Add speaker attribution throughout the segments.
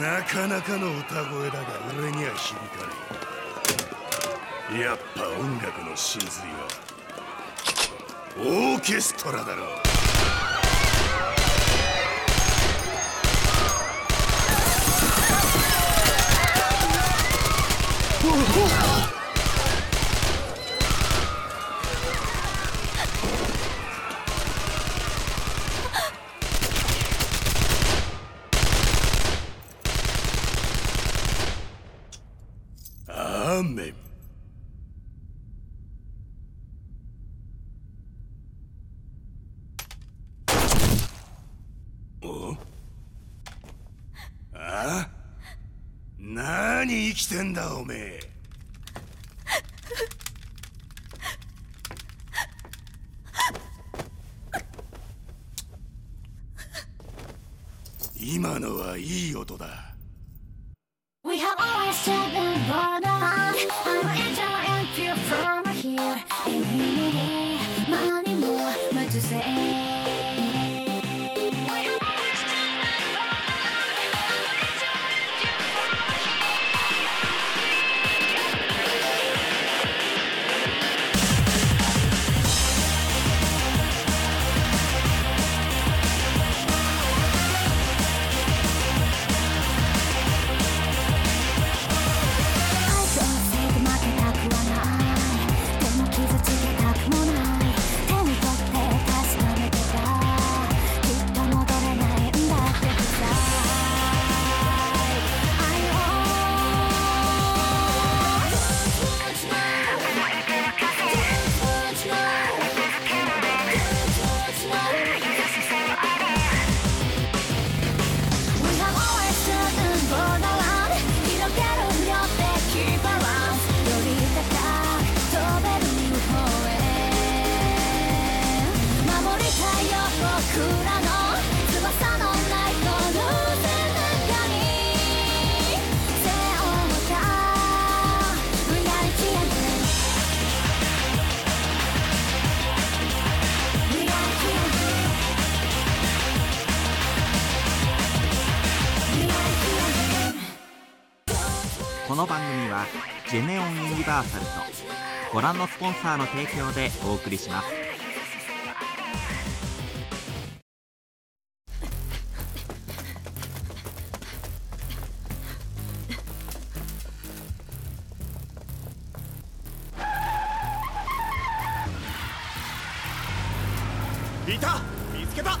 Speaker 1: なかなかの歌声だが俺には響かない。やっぱ音楽の真髄はオーケストラだろう。Oh, あ？あ何生きてんだおめえ。今のはいい音だ。
Speaker 2: ジェネオンユニバーサルとご覧のスポンサーの提供でお送りします。
Speaker 3: いた！見つけた！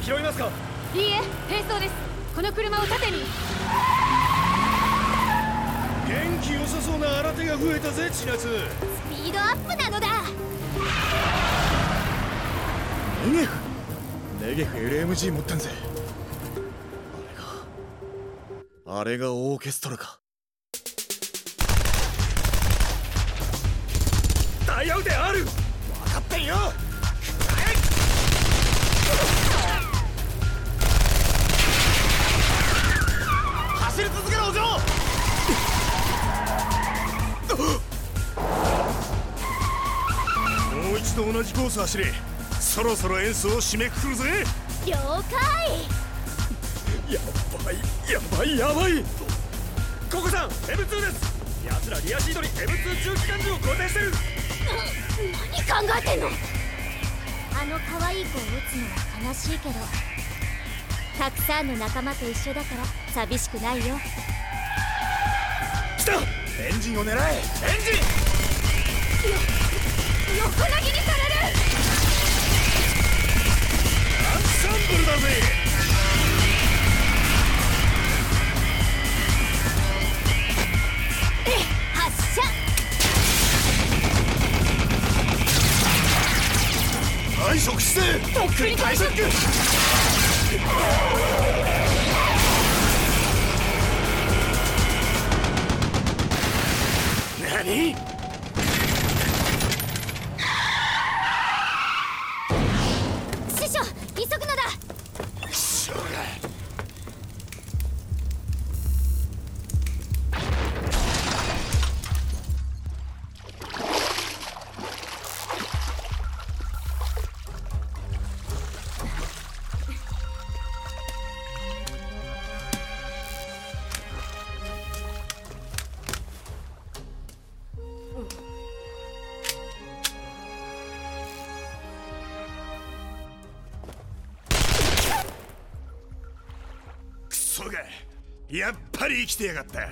Speaker 3: 拾いますか？
Speaker 4: いいえ並走です。この車を縦に。
Speaker 1: 元気良さそうな新手が増えたぜチラツ
Speaker 4: スピードアップなのだ。
Speaker 3: ネゲフ。ネゲフ LMG 持ったんぜ。あれが。あれがオーケストラか。危うである。分かってんよ。
Speaker 1: 同じコース走れ。そろそろ演奏を締めくくるぜ。
Speaker 4: 了解。
Speaker 3: やばいやばいやばい。ココさん M2 です。奴らリアシードに M2 中機関銃を固定してる。
Speaker 4: 何考えてんの？あの可愛い子を撃つのは悲しいけどたくさんの仲間と一緒だから寂しくないよ。
Speaker 3: 来た。エンジンを狙え。エンジン。
Speaker 4: よ横投げにされ
Speaker 1: ングだぜ退職して
Speaker 4: とっくに
Speaker 1: 退職。
Speaker 5: そうかやっぱり生きてやがった。っ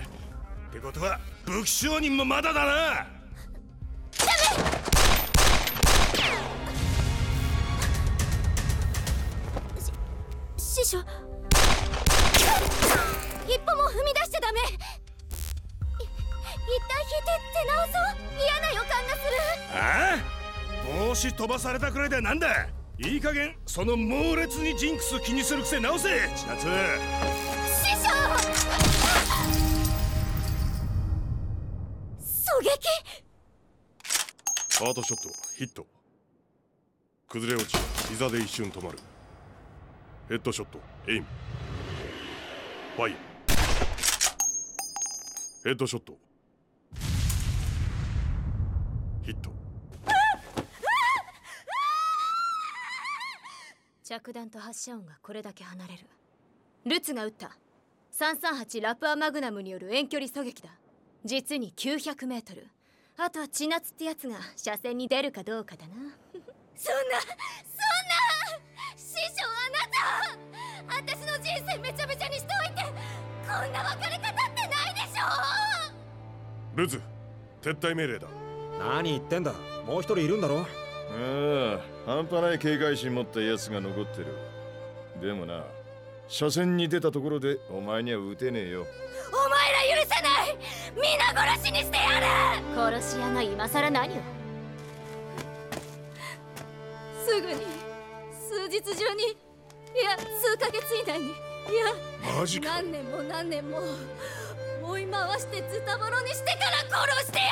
Speaker 5: てことは武器商人もまだだな。
Speaker 4: 師匠。一歩も踏み出しちゃダメ。一旦引いて手直そう。嫌な予感がする。
Speaker 5: ああ？帽子飛ばされたくらいでなんだ。いい加減その猛烈にジンクス気にする癖直せ。千夏。
Speaker 4: 師匠。狙撃。
Speaker 5: ハートショットヒット。崩れ落ち膝で一瞬止まる。ヘッドショットエイム。ファイア。ヘッドショット。ヒット。
Speaker 4: 着弾と発射音がこれだけ離れる。ルツが撃った。338ラプアマグナムによる遠距離狙撃だ。実に 900m あとは血夏ってやつが射線に出るかどうかだな。そんなそんな師匠あなた私の人生めちゃめちゃにしといてこんな別れ方ってないでしょ
Speaker 5: ルツ撤退命令だ。
Speaker 3: 何言ってんだ。もう一人いるんだろ。
Speaker 6: ああ半端ない警戒心持ったやつが残ってる。でもな車線に出たところでお前には撃てねえよ。
Speaker 4: お前ら許せない！皆殺しにしてやる！殺し屋が今さら何を？すぐに数日中にいや数ヶ月以内にいや
Speaker 5: マジか。
Speaker 4: 何年も何年も追い回してズタボロにしてから殺してや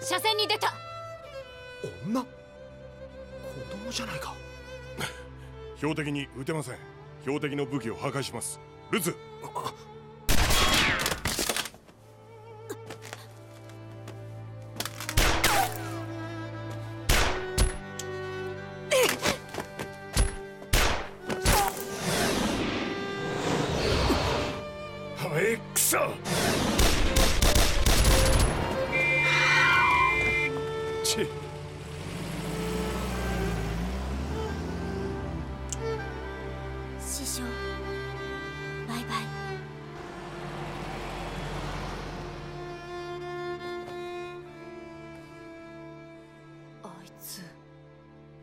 Speaker 4: る！車線に出た。
Speaker 3: じゃないか。
Speaker 5: 標的に撃てません。標的の武器を破壊します。ル
Speaker 4: ツ。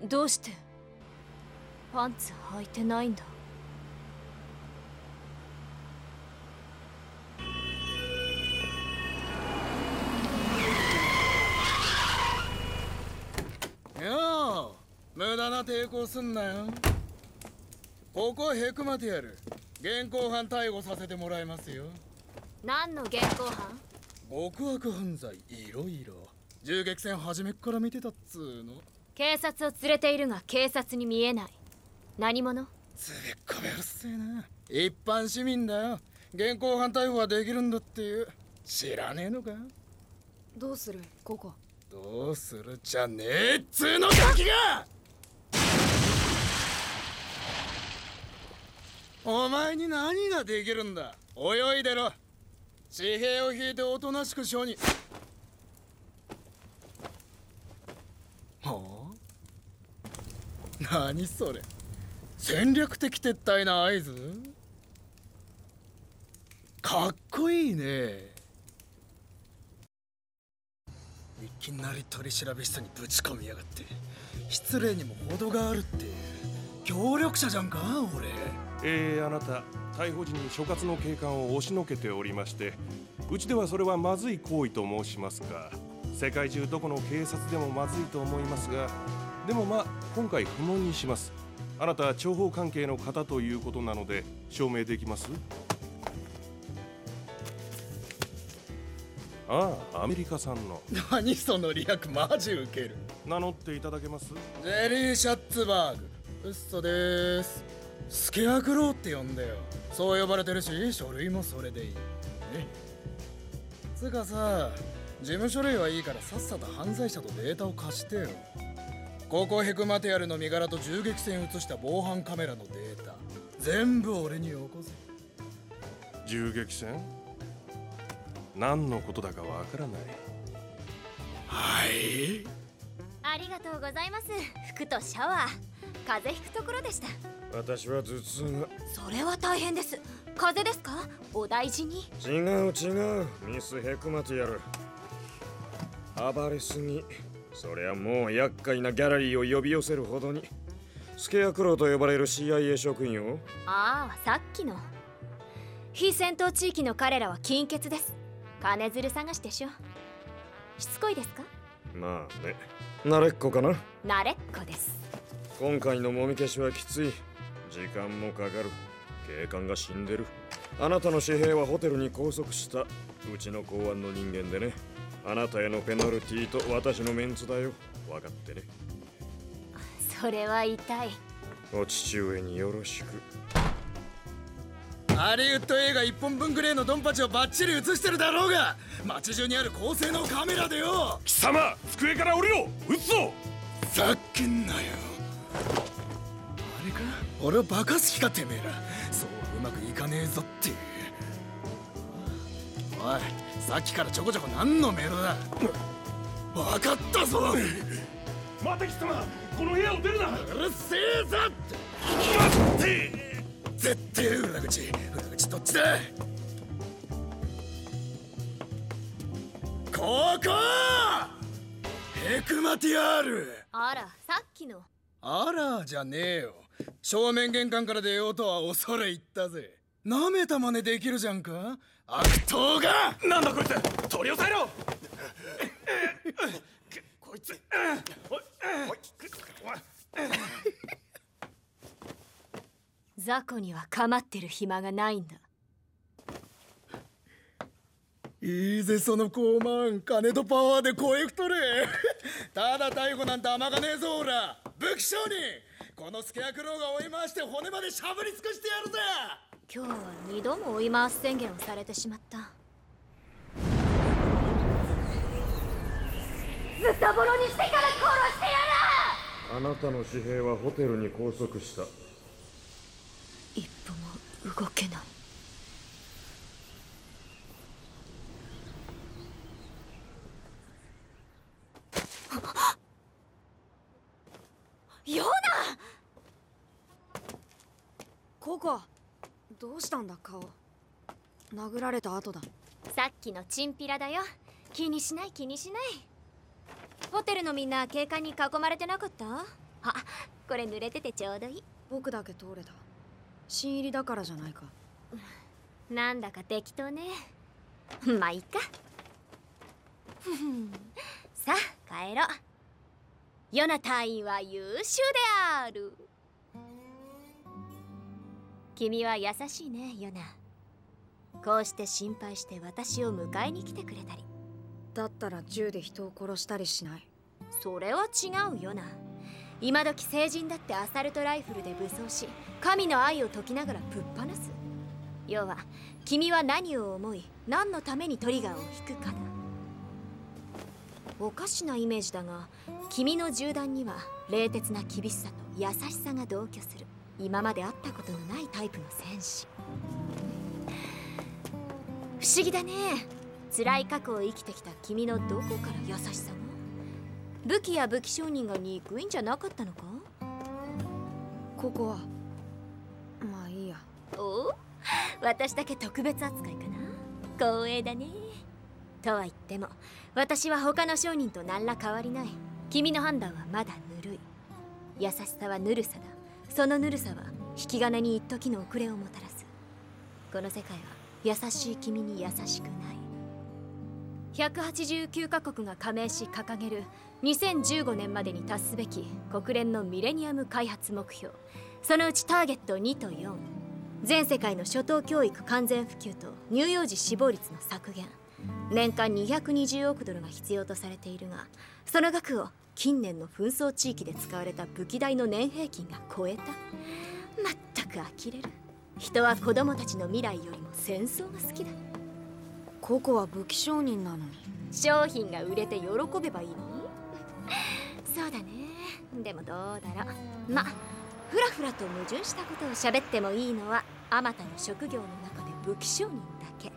Speaker 4: どうして？パンツ履いてないんだ。
Speaker 7: よ無駄な抵抗すんなよ。ここへくまてやる。現行犯逮捕させてもらいますよ。
Speaker 4: 何の現行犯？
Speaker 7: 極悪犯罪いろいろ。銃撃戦初めっから見てたっつうの。
Speaker 4: 警察を連れているが警察に見えない。何者？
Speaker 7: つべっこべうせえな。一般市民だよ。現行犯逮捕はできるんだっていう。知らねえのか？
Speaker 4: どうする？ここ。
Speaker 7: どうするじゃねえっつうのガキが！お前に何ができるんだ？泳いでろ。地平を引いておとなしく承に。何それ。戦略的撤退な合図？かっこいいね。いきなり取り調べ室にぶち込みやがって。失礼にも程があるって協力者じゃんか俺。
Speaker 5: ええー、あなた逮捕時に所轄の警官を押しのけておりましてうちではそれはまずい行為と申しますが世界中どこの警察でもまずいと思いますがでもまあ今回不問にします。あなた諜報関係の方ということなので証明できます？ああアメリカ産の。
Speaker 7: 何そのリアクマジウケる。
Speaker 5: 名乗っていただけます？
Speaker 7: ジェリー・シャッツバーグ。嘘です。スケアクローって呼んでよ。そう呼ばれてるし書類もそれでいい。えつうかさ事務書類はいいからさっさと犯罪者とデータを貸してよ。ここヘクマテアルの身柄と銃撃戦を映した防犯カメラのデータ。全部俺によこせ。
Speaker 5: 銃撃戦？何のことだかわからない。
Speaker 7: はい？
Speaker 4: ありがとうございます。服とシャワー。風邪ひくところでした。
Speaker 8: 私は頭痛。が
Speaker 4: それは大変です。風邪ですか？お大事に。
Speaker 8: 違う違う。ミスヘクマティアル。暴れすぎそりゃもう厄介なギャラリーを呼び寄せるほどに。スケアクローと呼ばれる CIA 職員を？
Speaker 4: ああさっきの。非戦闘地域の彼らは金欠です。金づる探しでしょ。しつこいですか？
Speaker 8: まあね。慣れっこかな？
Speaker 4: 慣れっこです。
Speaker 8: 今回のもみ消しはきつい。時間もかかる。警官が死んでる。あなたの紙幣はホテルに拘束した。うちの公安の人間でね。あなたへのペナルティーと私のメンツだよ。分かってね。
Speaker 4: それは痛い。
Speaker 8: お父上によろしく。
Speaker 7: ハリウッド映画一本分ぐらいのドンパチをバッチリ映してるだろうが街中にある高性能カメラでよ。
Speaker 1: 貴様机から降りろ。撃つぞ。
Speaker 7: ざっけんなよ。あれか？俺を化かす気かてめえらそううまくいかねえぞって。さっきからちょこちょこ何のメールだ？分かったぞ。
Speaker 1: また貴様この部屋を出るな。
Speaker 7: うるせえぞ
Speaker 1: 待って。
Speaker 7: 絶対裏口。裏口どっちだ？ここ！ヘクマティアール。
Speaker 4: あらさっきの。
Speaker 7: あらじゃねえよ。正面玄関から出ようとは恐れ入ったぜ。なめた真似できるじゃんか。悪党が！
Speaker 1: なんだこいつ！取り押さえろ！こいつ。
Speaker 4: 雑魚には構ってる暇がないんだ。
Speaker 7: いいぜその高慢金とパワーで声太れ！ただ逮捕なんて甘がねえぞおら武器商人！このスケアクローが追い回して骨までしゃぶり尽くしてやるぜ！
Speaker 4: 今日は二度も追い回す宣言をされてしまった。ずっとボロにしてから殺してやる！
Speaker 8: あなたの紙幣はホテルに拘束した。
Speaker 4: 一歩も動けない。ヨナ！
Speaker 9: ここどうしたんだ顔。殴られた後だ。
Speaker 4: さっきのチンピラだよ。気にしない気にしない。ホテルのみんな警官に囲まれてなかった？あこれ濡れててちょうどいい。
Speaker 9: 僕だけ通れた。新入りだからじゃないか。
Speaker 4: なんだか適当ね。まあいいか。さあ帰ろう。ヨナ隊員は優秀である。君は優しいねヨナ。こうして心配して私を迎えに来てくれたり。
Speaker 9: だったら銃で人を殺したりしない。
Speaker 4: それは違うよな今時成人だってアサルトライフルで武装し神の愛を解きながらぶっ放す。要は君は何を思い何のためにトリガーを引くかだ。おかしなイメージだが君の銃弾には冷徹な厳しさと優しさが同居する。今まで会ったことのないタイプの戦士。不思議だね。辛い過去を生きてきた君のどこから優しさが武器や武器商人が憎いんじゃなかったのか？
Speaker 9: ここは。まあいいや。
Speaker 4: お？私だけ特別扱いかな？光栄だね。とは言っても私は他の商人と何ら変わりない。君の判断はまだぬるい。優しさはぬるさだ。そのぬるさは引き金に一時の遅れをもたらす。この世界は優しい君に優しくない。189カ国が加盟し掲げる2015年までに達すべき国連のミレニアム開発目標。そのうちターゲット2と4全世界の初等教育完全普及と乳幼児死亡率の削減。年間220億ドルが必要とされているがその額を近年の紛争地域で使われた武器代の年平均が超えた。全く呆れる。人は子供たちの未来よりも戦争が好きだ。
Speaker 9: ココは武器商人なのに。
Speaker 4: 商品が売れて喜べばいいの？にそうだね。でもどうだろう。まふらふらと矛盾したことを喋ってもいいのはあまたの職業の中で武器商人だけ。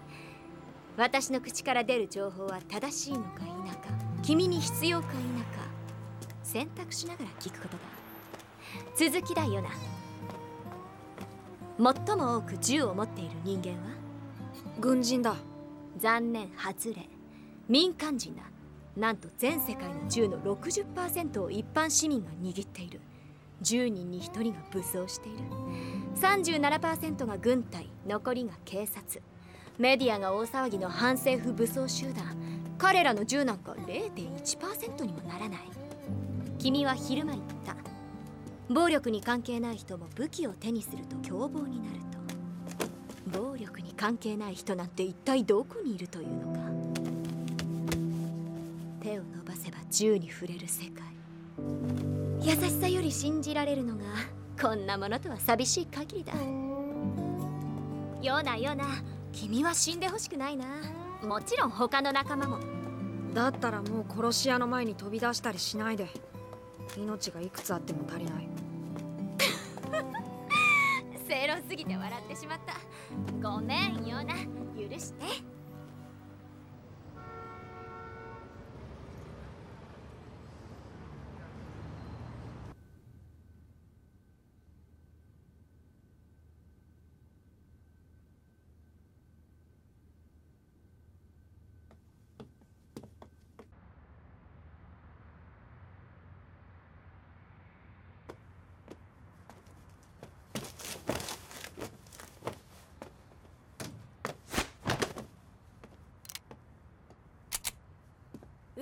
Speaker 4: 私の口から出る情報は正しいのか否か君に必要か否か選択しながら聞くことだ。続きだよな。最も多く銃を持っている人間は？
Speaker 9: 軍人だ。
Speaker 4: 残念外れ。民間人だ。なんと全世界の銃の60%を一般市民が握っている。10人に1人が武装している。37%が軍隊残りが警察。メディアが大騒ぎの反政府武装集団。彼らの銃なんか0.1%にもならない。君は昼間言った。暴力に関係ない人も武器を手にすると凶暴になると。暴力に関係ない人なんて一体どこにいるというのか。手を伸ばせば銃に触れる世界。優しさより信じられるのがこんなものとは寂しい限りだ。よなような。君は死んでほしくないな。もちろん他の仲間も。
Speaker 9: だったらもう殺し屋の前に飛び出したりしないで。命がいくつあっても足りない。
Speaker 4: 正論すぎて笑ってしまった。ごめんヨナ。許して。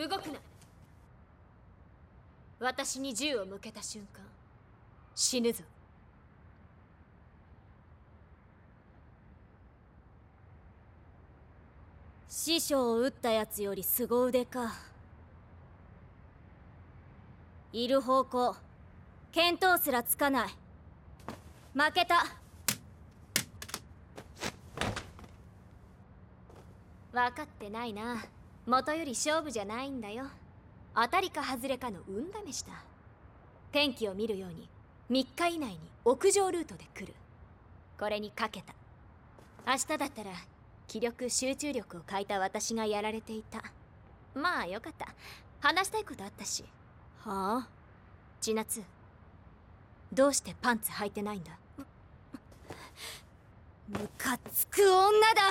Speaker 4: 動くな。私に銃を向けた瞬間死ぬぞ。師匠を撃ったやつより凄腕か。いる方向見当すらつかない。負けた。分かってないな。元より勝負じゃないんだよ。当たりか外れかの運試しだ。天気を見るように3日以内に屋上ルートで来る。これにかけた。明日だったら気力集中力を欠いた私がやられていた。まあよかった。話したいことあったし。はあ？千夏。どうしてパンツ履いてないんだ？ムカつく女だ。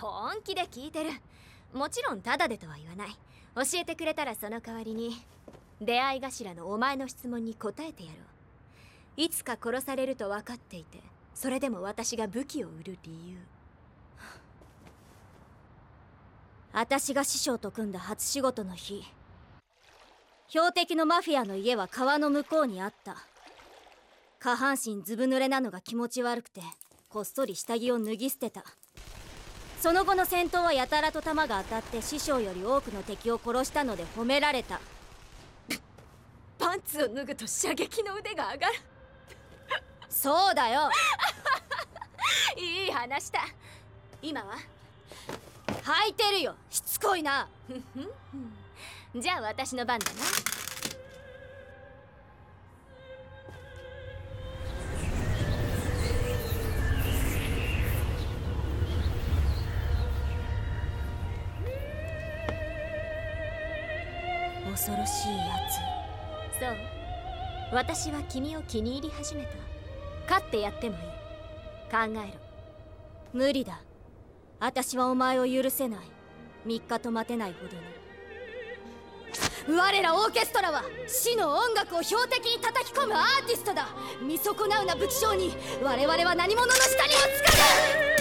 Speaker 4: 本気で聞いてる。もちろんタダでとは言わない。教えてくれたらその代わりに出会い頭のお前の質問に答えてやろう。いつか殺されると分かっていてそれでも私が武器を売る理由。私が師匠と組んだ初仕事の日標的のマフィアの家は川の向こうにあった。下半身ずぶ濡れなのが気持ち悪くてこっそり下着を脱ぎ捨てた。その後の戦闘はやたらと弾が当たって師匠より多くの敵を殺したので褒められた。パンツを脱ぐと射撃の腕が上がる。そうだよ。いい話だ。今は？履いてるよ。しつこいな。じゃあ私の番だな。恐ろしいやつそう。私は君を気に入り始めた。勝ってやってもいい。考えろ。無理だ。私はお前を許せない。3日と待てないほどに。我らオーケストラは死の音楽を標的に叩き込むアーティストだ。見損なうな武器商人我々は何者の下にもつかず。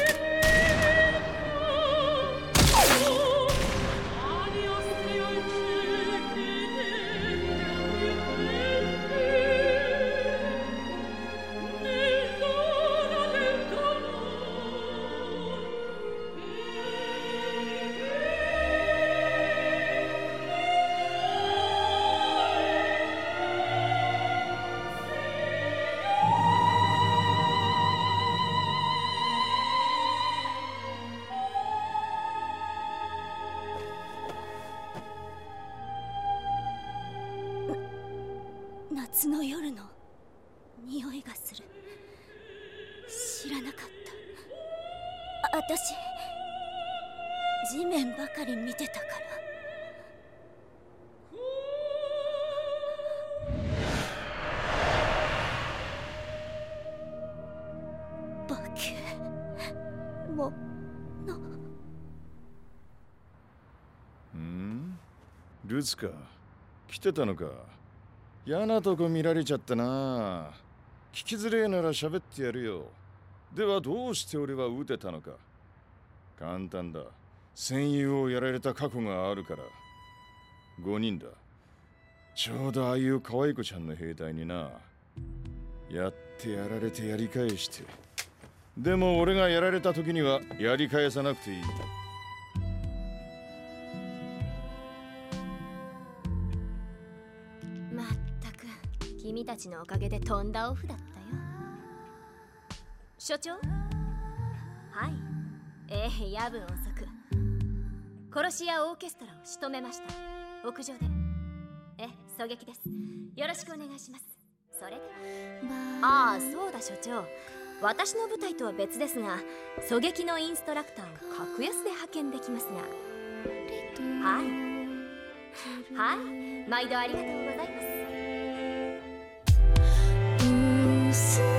Speaker 4: も。な。
Speaker 10: う
Speaker 6: ん？ルツか。来てたのか。嫌なとこ見られちゃったな。聞きづれえなら喋ってやるよ。ではどうして俺は撃てたのか。簡単だ。戦友をやられた過去があるから。5人だ。ちょうどああいう可愛い子ちゃんの兵隊にな。やってやられてやり返して。でも俺がやられた時にはやり返さなくていい。
Speaker 11: まったく君たちのおかげで飛んだオフだったよ。所長？はい。ええ夜分遅く。殺し屋オーケストラを仕留めました。屋上で。え狙撃です。よろしくお願いします。それでは。ああそうだ所長。私の部隊とは別ですが狙撃のインストラクターを格安で派遣できますが。はい。はい。毎度ありがとうございます。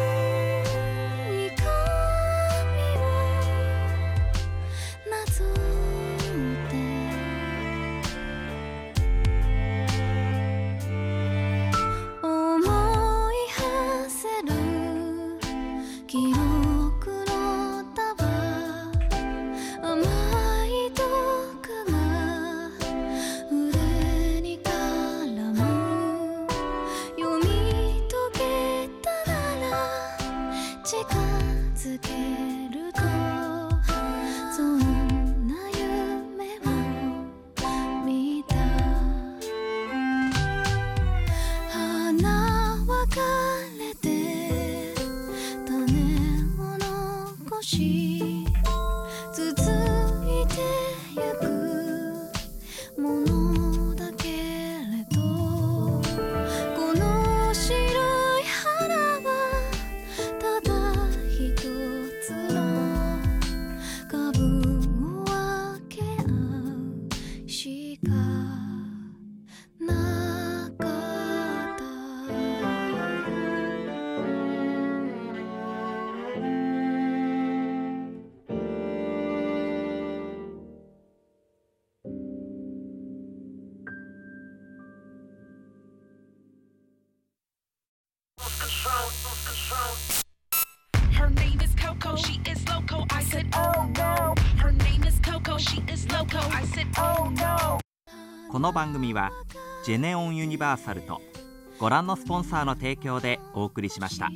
Speaker 2: この番組はジェネオンユニバーサルとご覧のスポンサーの提供でお送りしました。